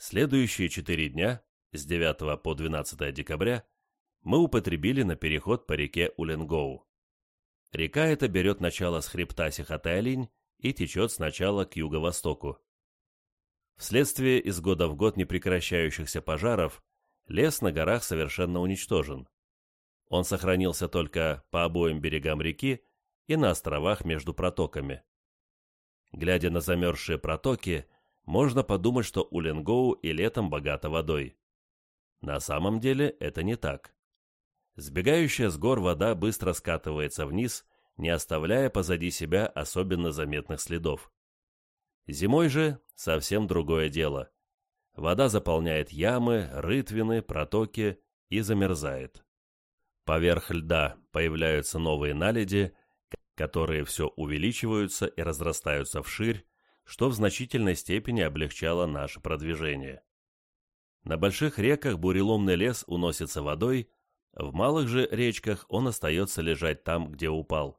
Следующие четыре дня, с 9 по 12 декабря, мы употребили на переход по реке Уленгоу. Река эта берет начало с хребта Сихотэ-Алинь и течет сначала к юго-востоку. Вследствие из года в год непрекращающихся пожаров, лес на горах совершенно уничтожен. Он сохранился только по обоим берегам реки и на островах между протоками. Глядя на замерзшие протоки, можно подумать, что Уленгоу и летом богата водой. На самом деле это не так. Сбегающая с гор вода быстро скатывается вниз, не оставляя позади себя особенно заметных следов. Зимой же совсем другое дело. Вода заполняет ямы, рытвины, протоки и замерзает. Поверх льда появляются новые наледи, которые все увеличиваются и разрастаются вширь, что в значительной степени облегчало наше продвижение. На больших реках буреломный лес уносится водой, в малых же речках он остается лежать там, где упал.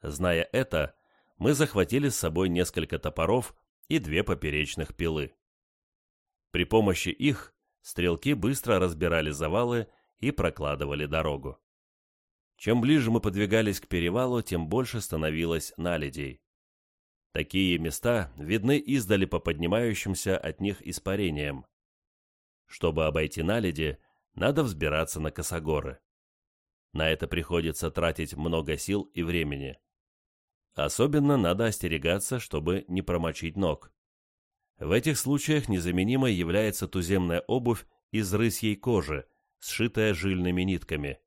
Зная это, мы захватили с собой несколько топоров и две поперечных пилы. При помощи их стрелки быстро разбирали завалы и прокладывали дорогу. Чем ближе мы подвигались к перевалу, тем больше становилось наледей. Такие места видны издали по поднимающимся от них испарениям. Чтобы обойти наледи, надо взбираться на косогоры. На это приходится тратить много сил и времени. Особенно надо остерегаться, чтобы не промочить ног. В этих случаях незаменимой является туземная обувь из рысьей кожи, сшитая жильными нитками.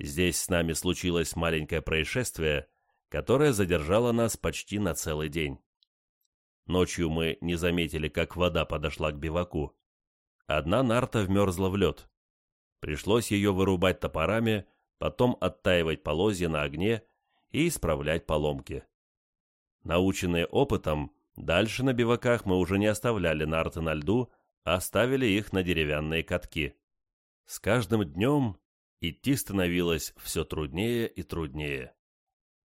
Здесь с нами случилось маленькое происшествие, которое задержало нас почти на целый день. Ночью мы не заметили, как вода подошла к биваку. Одна нарта вмерзла в лед. Пришлось ее вырубать топорами, потом оттаивать полозья на огне и исправлять поломки. Наученные опытом, дальше на биваках мы уже не оставляли нарты на льду, а ставили их на деревянные катки. С каждым днем идти становилось все труднее и труднее.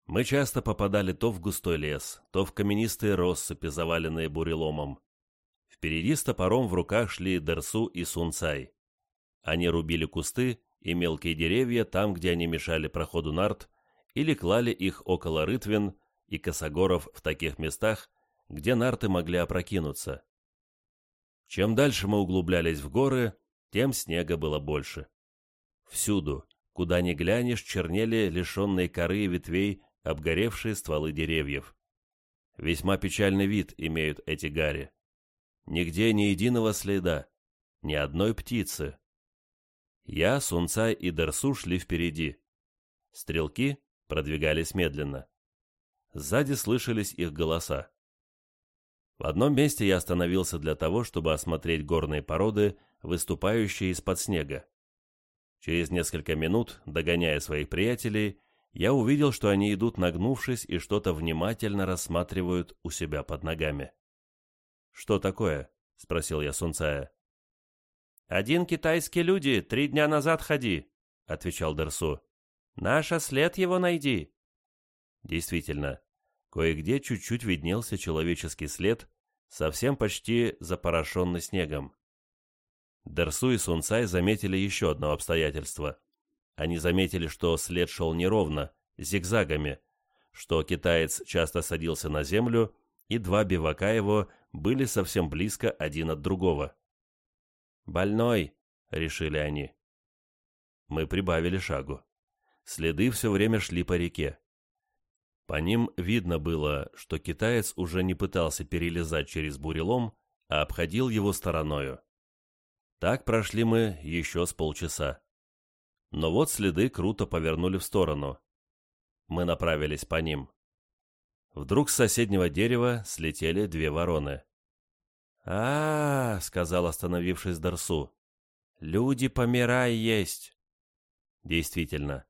Мы часто попадали то в густой лес, то в каменистые россыпи, заваленные буреломом. Впереди с топором в руках шли Дерсу и Сунцай. Они рубили кусты и мелкие деревья там, где они мешали проходу нарт, или клали их около рытвин и косогоров в таких местах, где нарты могли опрокинуться. Чем дальше мы углублялись в горы, тем снега было больше. Всюду, куда ни глянешь, чернели лишенные коры и ветвей обгоревшие стволы деревьев. Весьма печальный вид имеют эти гари. Нигде ни единого следа, ни одной птицы. Я, Сунцай и Дерсу шли впереди. Стрелки продвигались медленно. Сзади слышались их голоса. В одном месте я остановился для того, чтобы осмотреть горные породы, выступающие из-под снега. Через несколько минут, догоняя своих приятелей, я увидел, что они идут нагнувшись и что-то внимательно рассматривают у себя под ногами. «Что такое?» — спросил я Сунцая. «Один китайский люди три дня назад ходи», — отвечал Дерсу. «Наша след его найди». Действительно, кое-где чуть-чуть виднелся человеческий след, совсем почти запорошенный снегом. Дерсу и Сунцай заметили еще одно обстоятельство. Они заметили, что след шел неровно, зигзагами, что китаец часто садился на землю, и два бивака его были совсем близко один от другого. «Больной», — решили они. Мы прибавили шагу. Следы все время шли по реке. По ним видно было, что китаец уже не пытался перелезать через бурелом, а обходил его стороною. Так прошли мы еще с полчаса. Но вот следы круто повернули в сторону. Мы направились по ним. Вдруг с соседнего дерева слетели две вороны а, -а, -а сказал, остановившись Дарсу. «Люди, помирай, есть!» Действительно,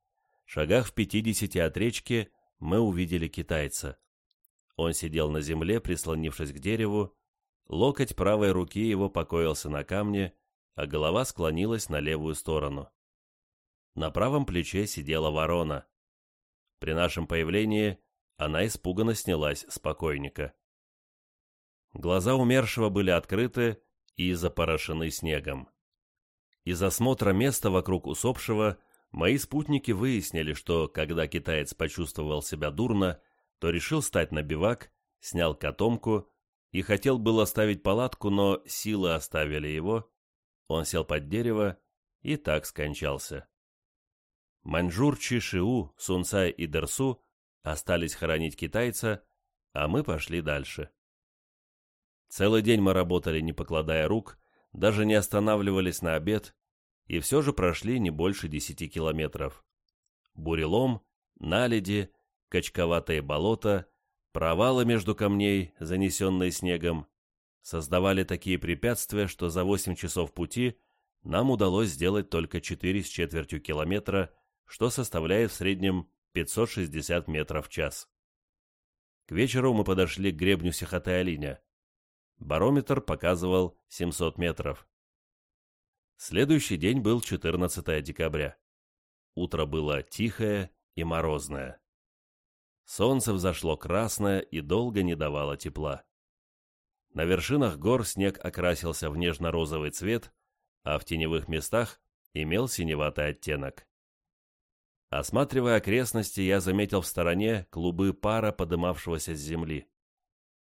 в шагах в пятидесяти от речки мы увидели китайца. Он сидел на земле, прислонившись к дереву, локоть правой руки его покоился на камне, а голова склонилась на левую сторону. На правом плече сидела ворона. При нашем появлении она испуганно снялась с покойника. Глаза умершего были открыты и запорошены снегом. Из осмотра места вокруг усопшего мои спутники выяснили, что когда китаец почувствовал себя дурно, то решил стать на бивак, снял котомку и хотел было оставить палатку, но силы оставили его. Он сел под дерево и так скончался. Маньчжур Чишиу, Сунцай и Дерсу остались хоронить китайца, а мы пошли дальше. Целый день мы работали, не покладая рук, даже не останавливались на обед, и все же прошли не больше десяти километров. Бурелом, наледи, качковатые болота, провалы между камней, занесенные снегом, создавали такие препятствия, что за восемь часов пути нам удалось сделать только четыре с четвертью километра, что составляет в среднем 560 метров в час. К вечеру мы подошли к гребню Сихотай-Алиня. Барометр показывал 700 метров. Следующий день был 14 декабря. Утро было тихое и морозное. Солнце взошло красное и долго не давало тепла. На вершинах гор снег окрасился в нежно-розовый цвет, а в теневых местах имел синеватый оттенок. Осматривая окрестности, я заметил в стороне клубы пара, подымавшегося с земли.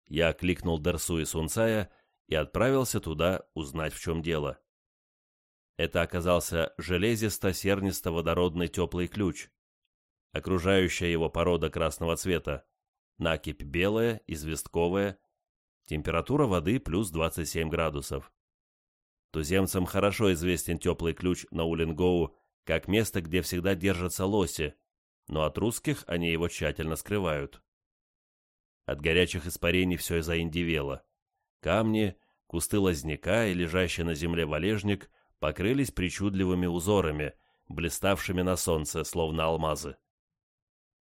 Я кликнул Дерсу и Сунцая и отправился туда узнать, в чем дело. Это оказался железисто-сернисто-водородный теплый ключ. Окружающая его порода красного цвета. Накипь белая, известковая. Температура воды плюс 27 градусов. Туземцам хорошо известен теплый ключ на Улингоу как место, где всегда держатся лоси, но от русских они его тщательно скрывают. От горячих испарений все заиндивело. Камни, кусты лозняка и лежащий на земле валежник покрылись причудливыми узорами, блиставшими на солнце, словно алмазы.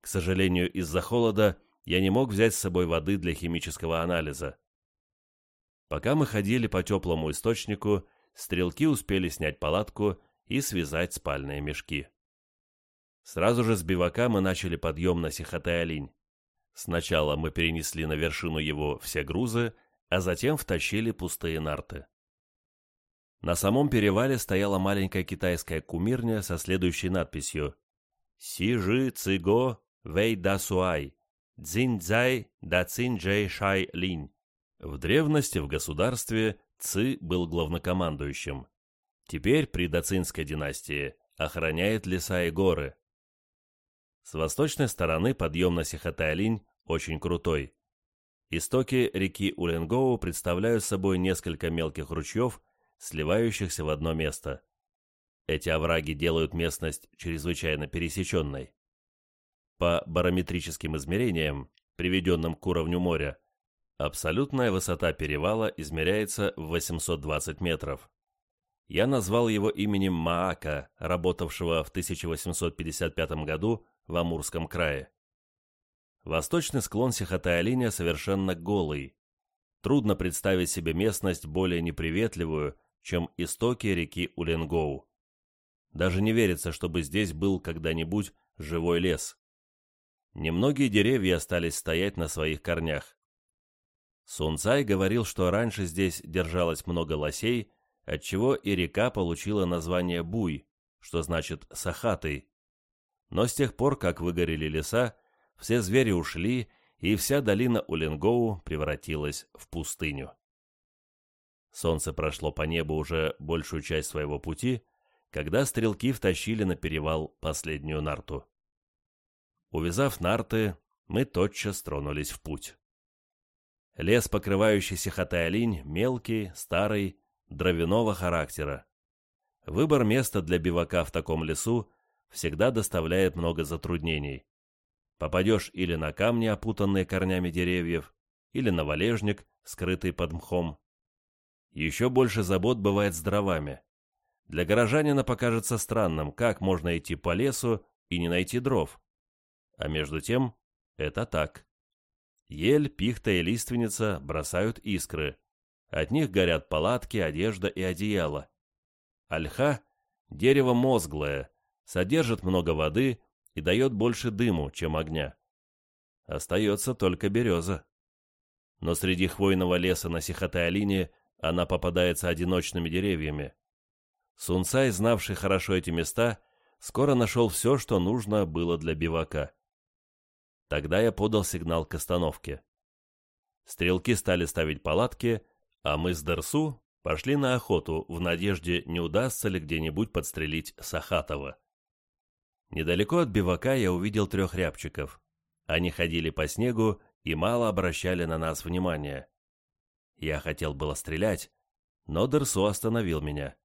К сожалению, из-за холода я не мог взять с собой воды для химического анализа. Пока мы ходили по теплому источнику, стрелки успели снять палатку и связать спальные мешки. Сразу же с бивака мы начали подъем на Сихотай-Алинь. Сначала мы перенесли на вершину его все грузы, а затем втащили пустые нарты. На самом перевале стояла маленькая китайская кумирня со следующей надписью «Си-жи циго вэй да суай, цзинь-цзай да цинь-джэй шай линь». В древности в государстве Ци был главнокомандующим. Теперь при Дацинской династии охраняет леса и горы. С восточной стороны подъем на Сихотай-Алинь очень крутой. Истоки реки Уленгоу представляют собой несколько мелких ручьев, сливающихся в одно место. Эти овраги делают местность чрезвычайно пересеченной. По барометрическим измерениям, приведенным к уровню моря, абсолютная высота перевала измеряется в 820 метров. Я назвал его именем Маака, работавшего в 1855 году в Амурском крае. Восточный склон Сихотай-Алиня совершенно голый. Трудно представить себе местность более неприветливую, чем истоки реки Уленгоу. Даже не верится, чтобы здесь был когда-нибудь живой лес. Немногие деревья остались стоять на своих корнях. Сунцай говорил, что раньше здесь держалось много лосей, отчего и река получила название Буй, что значит «сахатый». Но с тех пор, как выгорели леса, все звери ушли, и вся долина Уленгоу превратилась в пустыню. Солнце прошло по небу уже большую часть своего пути, когда стрелки втащили на перевал последнюю нарту. Увязав нарты, мы тотчас тронулись в путь. Лес, покрывающий Сихотай-Алинь, мелкий, старый, дровяного характера. Выбор места для бивака в таком лесу всегда доставляет много затруднений. Попадешь или на камни, опутанные корнями деревьев, или на валежник, скрытый под мхом. Еще больше забот бывает с дровами. Для горожанина покажется странным, как можно идти по лесу и не найти дров. А между тем, это так. Ель, пихта и лиственница бросают искры, от них горят палатки, одежда и одеяло. Ольха – дерево мозглое, содержит много воды и дает больше дыму, чем огня. Остается только береза. но среди хвойного леса на Сихоте-Алине она попадается одиночными деревьями. Сунцай, знавший хорошо эти места, скоро нашел все, что нужно было для бивака. Тогда я подал сигнал к остановке. Стрелки стали ставить палатки, а мы с Дерсу пошли на охоту в надежде, не удастся ли где-нибудь подстрелить Сахатова. Недалеко от бивака я увидел трех рябчиков. Они ходили по снегу и мало обращали на нас внимания. Я хотел было стрелять, но Дерсу остановил меня.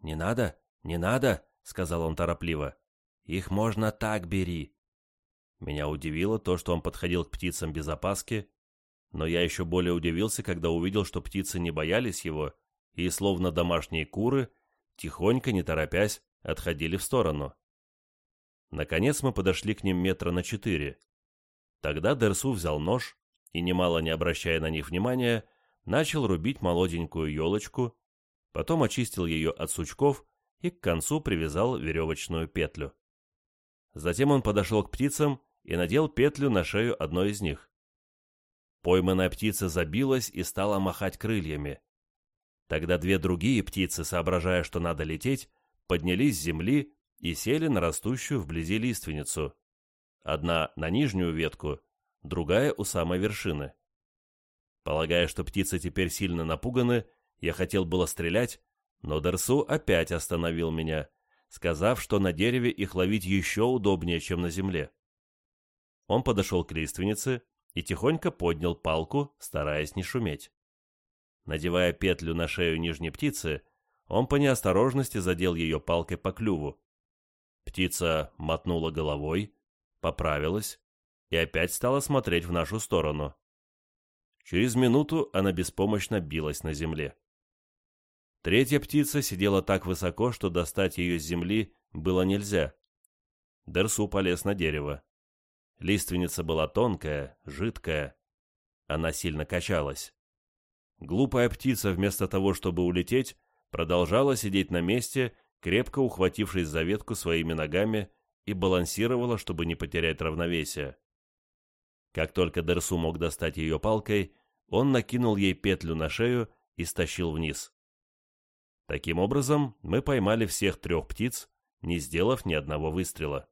«Не надо, не надо», — сказал он торопливо. «Их можно так бери». Меня удивило то, что он подходил к птицам без опаски, но я еще более удивился, когда увидел, что птицы не боялись его и, словно домашние куры, тихонько, не торопясь, отходили в сторону. Наконец мы подошли к ним метра на четыре. Тогда Дерсу взял нож и, немало не обращая на них внимания, начал рубить молоденькую елочку, потом очистил ее от сучков и к концу привязал веревочную петлю. Затем он подошел к птицам и надел петлю на шею одной из них. Пойманная птица забилась и стала махать крыльями. Тогда две другие птицы, соображая, что надо лететь, поднялись с земли и сели на растущую вблизи лиственницу. Одна на нижнюю ветку, другая у самой вершины. Полагая, что птицы теперь сильно напуганы, я хотел было стрелять, но Дерсу опять остановил меня, сказав, что на дереве их ловить еще удобнее, чем на земле. Он подошел к лиственнице и тихонько поднял палку, стараясь не шуметь. Надевая петлю на шею нижней птицы, он по неосторожности задел ее палкой по клюву. Птица мотнула головой, поправилась и опять стала смотреть в нашу сторону. Через минуту она беспомощно билась на земле. Третья птица сидела так высоко, что достать ее с земли было нельзя. Дерсу полез на дерево. Лиственница была тонкая, жидкая. Она сильно качалась. Глупая птица, вместо того, чтобы улететь, продолжала сидеть на месте, крепко ухватившись за ветку своими ногами и балансировала, чтобы не потерять равновесие. Как только Дерсу мог достать ее палкой, он накинул ей петлю на шею и стащил вниз. Таким образом, мы поймали всех трех птиц, не сделав ни одного выстрела.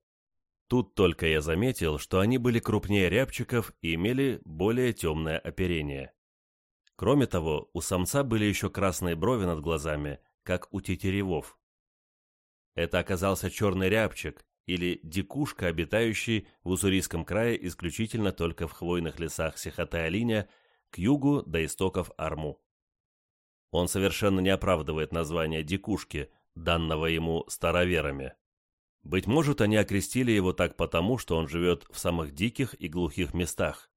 Тут только я заметил, что они были крупнее рябчиков и имели более темное оперение. Кроме того, у самца были еще красные брови над глазами, как у тетеревов. Это оказался черный рябчик, или дикушка, обитающий в Уссурийском крае исключительно только в хвойных лесах Сихоте-Алиня к югу до истоков Арму. Он совершенно не оправдывает название дикушки, данного ему староверами. Быть может, они окрестили его так потому, что он живет в самых диких и глухих местах.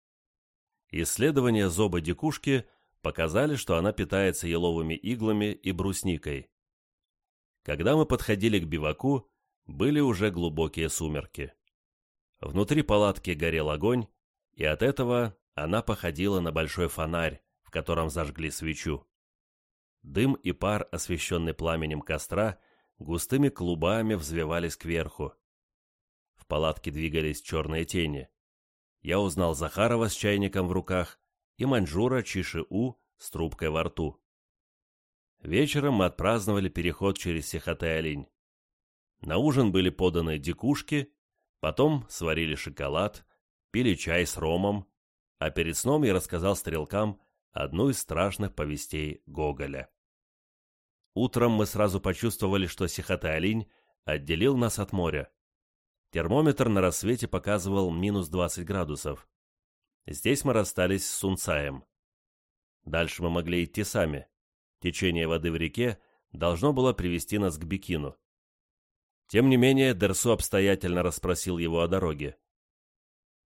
Исследования зоба дикушки показали, что она питается еловыми иглами и брусникой. Когда мы подходили к биваку, были уже глубокие сумерки. Внутри палатки горел огонь, и от этого она походила на большой фонарь, в котором зажгли свечу. Дым и пар, освещенный пламенем костра, густыми клубами взвивались кверху. В палатке двигались черные тени. Я узнал Захарова с чайником в руках и маньчжура Чиши-У с трубкой во рту. Вечером мы отпраздновали переход через Сихоте-Олень. На ужин были поданы дикушки, потом сварили шоколад, пили чай с ромом, а перед сном я рассказал стрелкам одну из страшных повестей Гоголя. Утром мы сразу почувствовали, что Сихоте-Олень отделил нас от моря. Термометр на рассвете показывал минус 20 градусов. Здесь мы расстались с Сунцаем. Дальше мы могли идти сами. Течение воды в реке должно было привести нас к Бикину. Тем не менее, Дерсу обстоятельно расспросил его о дороге.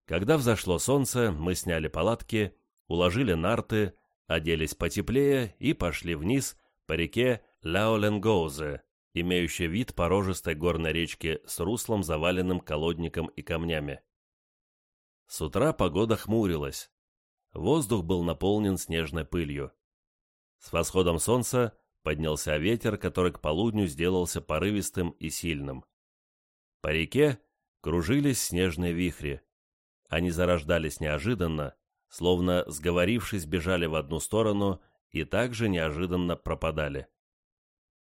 Когда взошло солнце, мы сняли палатки, уложили нарты, оделись потеплее и пошли вниз по реке Ляоленгоузе, имеющей вид порожистой горной речки с руслом, заваленным колодником и камнями. С утра погода хмурилась. Воздух был наполнен снежной пылью. С восходом солнца поднялся ветер, который к полудню сделался порывистым и сильным. По реке кружились снежные вихри. Они зарождались неожиданно, словно сговорившись, бежали в одну сторону и также неожиданно пропадали.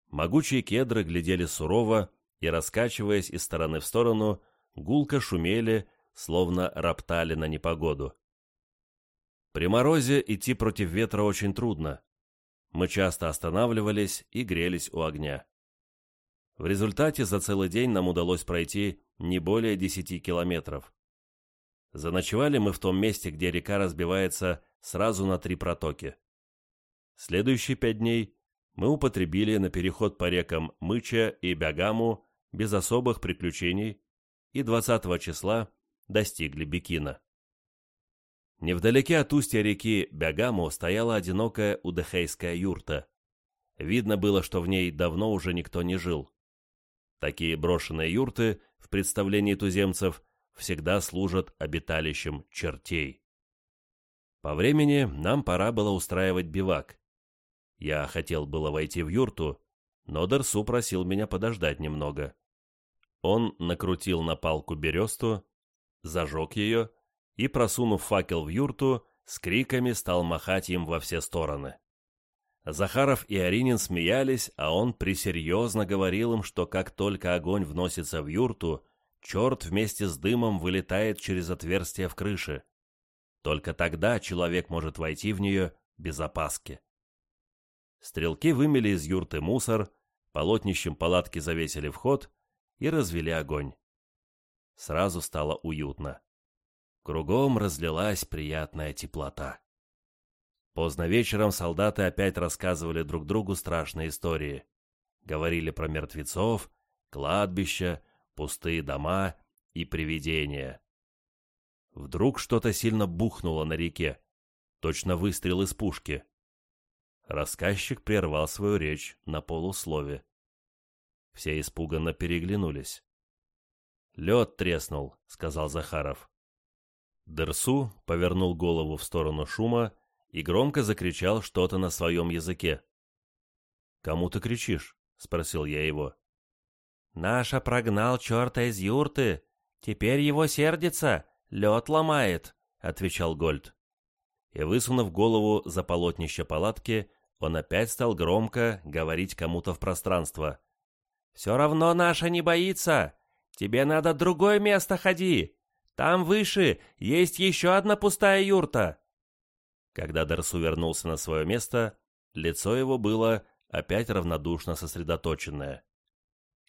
Могучие кедры глядели сурово и, раскачиваясь из стороны в сторону, гулко шумели, словно роптали на непогоду. При морозе идти против ветра очень трудно. Мы часто останавливались и грелись у огня. В результате за целый день нам удалось пройти не более 10 километров. Заночевали мы в том месте, где река разбивается сразу на три протоки. Следующие пять дней мы употребили на переход по рекам Мыча и Бягаму без особых приключений и 20 числа достигли Бикина. Невдалеке от устья реки Бягаму стояла одинокая удехейская юрта. Видно было, что в ней давно уже никто не жил. Такие брошенные юрты, в представлении туземцев, всегда служат обиталищем чертей. По времени нам пора было устраивать бивак. Я хотел было войти в юрту, но Дерсу просил меня подождать немного. Он накрутил на палку бересту, зажег ее и, просунув факел в юрту, с криками стал махать им во все стороны. Захаров и Аринин смеялись, а он присерьезно говорил им, что как только огонь вносится в юрту, черт вместе с дымом вылетает через отверстие в крыше. Только тогда человек может войти в нее без опаски. Стрелки вымели из юрты мусор, полотнищем палатки завесили вход и развели огонь. Сразу стало уютно. Кругом разлилась приятная теплота. Поздно вечером солдаты опять рассказывали друг другу страшные истории. Говорили про мертвецов, кладбища, пустые дома и привидения. Вдруг что-то сильно бухнуло на реке. Точно выстрел из пушки. Рассказчик прервал свою речь на полуслове. Все испуганно переглянулись. «Лед треснул», — сказал Захаров. Дерсу повернул голову в сторону шума и громко закричал что-то на своем языке. «Кому ты кричишь?» — спросил я его. «Наша прогнал черта из юрты. Теперь его сердится, лед ломает», — отвечал Гольд. И, высунув голову за полотнище палатки, он опять стал громко говорить кому-то в пространство. «Все равно наша не боится. Тебе надо другое место ходи. Там выше есть еще одна пустая юрта». Когда Дарсу вернулся на свое место, лицо его было опять равнодушно сосредоточенное.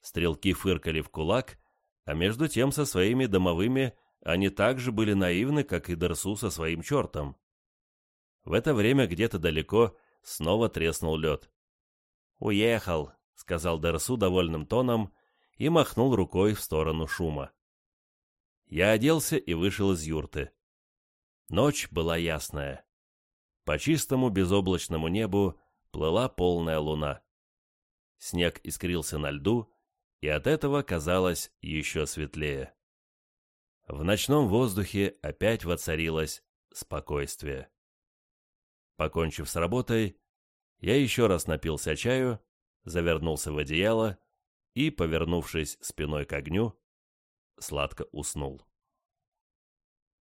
Стрелки фыркали в кулак, а между тем со своими домовыми они также были наивны, как и Дарсу со своим чертом. В это время где-то далеко снова треснул лед. «Уехал», — сказал Дерсу довольным тоном и махнул рукой в сторону шума. Я оделся и вышел из юрты. Ночь была ясная. По чистому безоблачному небу плыла полная луна. Снег искрился на льду, и от этого казалось еще светлее. В ночном воздухе опять воцарилось спокойствие. Покончив с работой, я еще раз напился чаю, завернулся в одеяло и, повернувшись спиной к огню, сладко уснул.